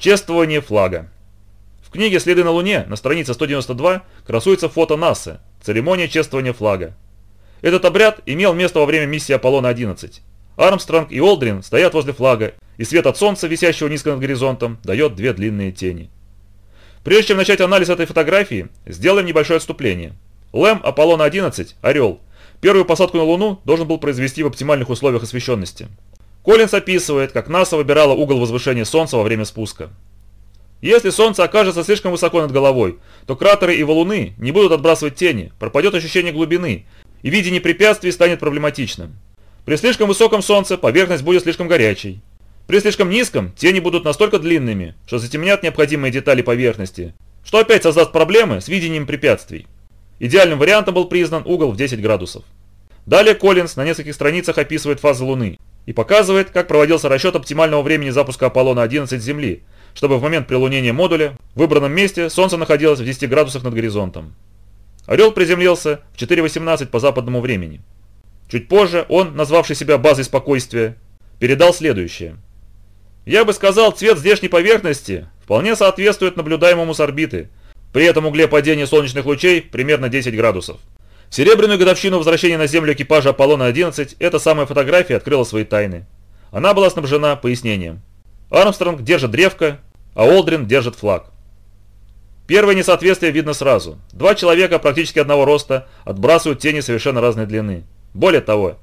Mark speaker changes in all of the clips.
Speaker 1: Чествование флага. В книге «Следы на Луне» на странице 192 красуется фото НАСА, церемония чествования флага. Этот обряд имел место во время миссии Аполлона-11. Армстронг и Олдрин стоят возле флага, и свет от солнца, висящего низко над горизонтом, дает две длинные тени. Прежде чем начать анализ этой фотографии, сделаем небольшое отступление. ЛЭМ Аполлона-11, Орел, первую посадку на Луну должен был произвести в оптимальных условиях освещенности. Коллинс описывает, как НАСА выбирала угол возвышения Солнца во время спуска. Если Солнце окажется слишком высоко над головой, то кратеры и валуны не будут отбрасывать тени, пропадет ощущение глубины, и видение препятствий станет проблематичным. При слишком высоком Солнце поверхность будет слишком горячей. При слишком низком тени будут настолько длинными, что затемнят необходимые детали поверхности, что опять создаст проблемы с видением препятствий. Идеальным вариантом был признан угол в 10 градусов. Далее Коллинз на нескольких страницах описывает фазы Луны и показывает, как проводился расчет оптимального времени запуска Аполлона-11 с Земли, чтобы в момент прилунения модуля в выбранном месте Солнце находилось в 10 градусах над горизонтом. Орел приземлился в 4.18 по западному времени. Чуть позже он, назвавший себя базой спокойствия, передал следующее. «Я бы сказал, цвет здешней поверхности вполне соответствует наблюдаемому с орбиты, при этом угле падения солнечных лучей примерно 10 градусов. Серебряную годовщину возвращения на Землю экипажа Аполлона-11 эта самая фотография открыла свои тайны. Она была снабжена пояснением. Армстронг держит древко, а Олдрин держит флаг. Первое несоответствие видно сразу. Два человека практически одного роста отбрасывают тени совершенно разной длины. Более того,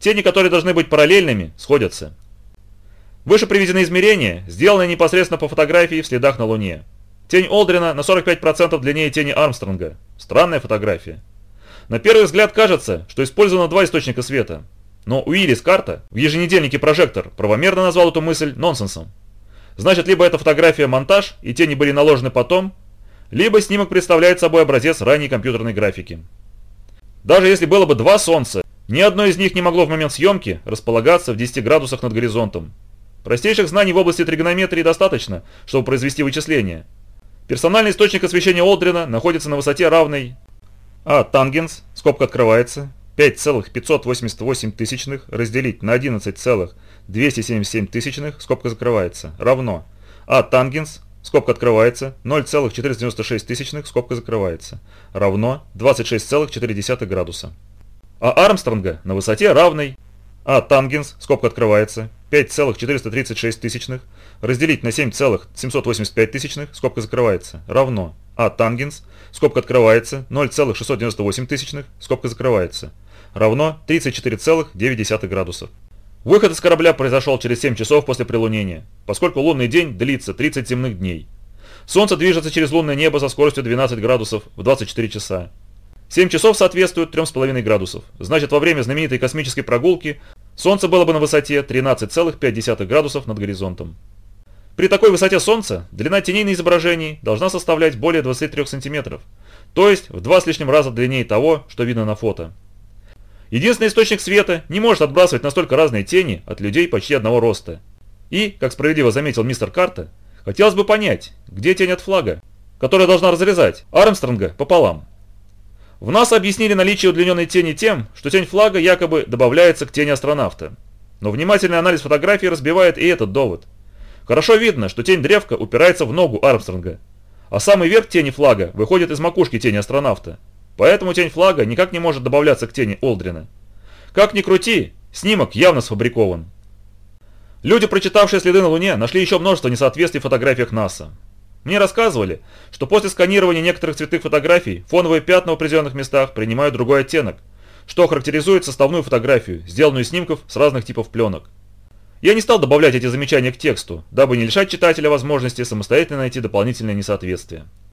Speaker 1: тени, которые должны быть параллельными, сходятся. Выше приведены измерения, сделанные непосредственно по фотографии в следах на Луне. Тень Олдрина на 45% длиннее тени Армстронга. Странная фотография. На первый взгляд кажется, что использовано два источника света. Но Уиллис Карта в еженедельнике «Прожектор» правомерно назвал эту мысль нонсенсом. Значит, либо эта фотография монтаж, и тени были наложены потом, либо снимок представляет собой образец ранней компьютерной графики. Даже если было бы два солнца, ни одно из них не могло в момент съемки располагаться в 10 градусах над горизонтом. Простейших знаний в области тригонометрии достаточно, чтобы произвести вычисления. Персональный источник освещения Олдрина находится на высоте равной А тангенс, скобка открывается, 5,588 тысячных разделить на 11,277 тысячных, скобка закрывается, равно. А тангенс, скобка открывается, 0,496 тысячных, скобка закрывается, равно 26,4 градуса. А Армстронга на высоте равной А тангенс, скобка открывается, 5,436 тысячных разделить на 7,785 тысячных, скобка закрывается, равно А тангенс, скобка открывается, 0,698 тысячных, скобка закрывается, равно 34,9 градусов. Выход из корабля произошел через 7 часов после прилунения, поскольку лунный день длится 30 земных дней. Солнце движется через лунное небо со скоростью 12 градусов в 24 часа. 7 часов соответствуют 3,5 градусов. Значит, во время знаменитой космической прогулки Солнце было бы на высоте 13,5 градусов над горизонтом. При такой высоте Солнца длина теней на изображении должна составлять более 23 см, то есть в два с лишним раза длиннее того, что видно на фото. Единственный источник света не может отбрасывать настолько разные тени от людей почти одного роста. И, как справедливо заметил мистер Карта, хотелось бы понять, где тень от флага, которая должна разрезать Армстронга пополам. В нас объяснили наличие удлиненной тени тем, что тень флага якобы добавляется к тени астронавта. Но внимательный анализ фотографии разбивает и этот довод. Хорошо видно, что тень древка упирается в ногу Армстронга, а самый верх тени флага выходит из макушки тени астронавта. Поэтому тень флага никак не может добавляться к тени Олдрина. Как ни крути, снимок явно сфабрикован. Люди, прочитавшие следы на Луне, нашли еще множество несоответствий в фотографиях НАСА. Мне рассказывали, что после сканирования некоторых цветных фотографий фоновые пятна в определенных местах принимают другой оттенок, что характеризует составную фотографию, сделанную из снимков с разных типов пленок. Я не стал добавлять эти замечания к тексту, дабы не лишать читателя возможности самостоятельно найти дополнительные несоответствия.